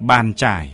bàn trải.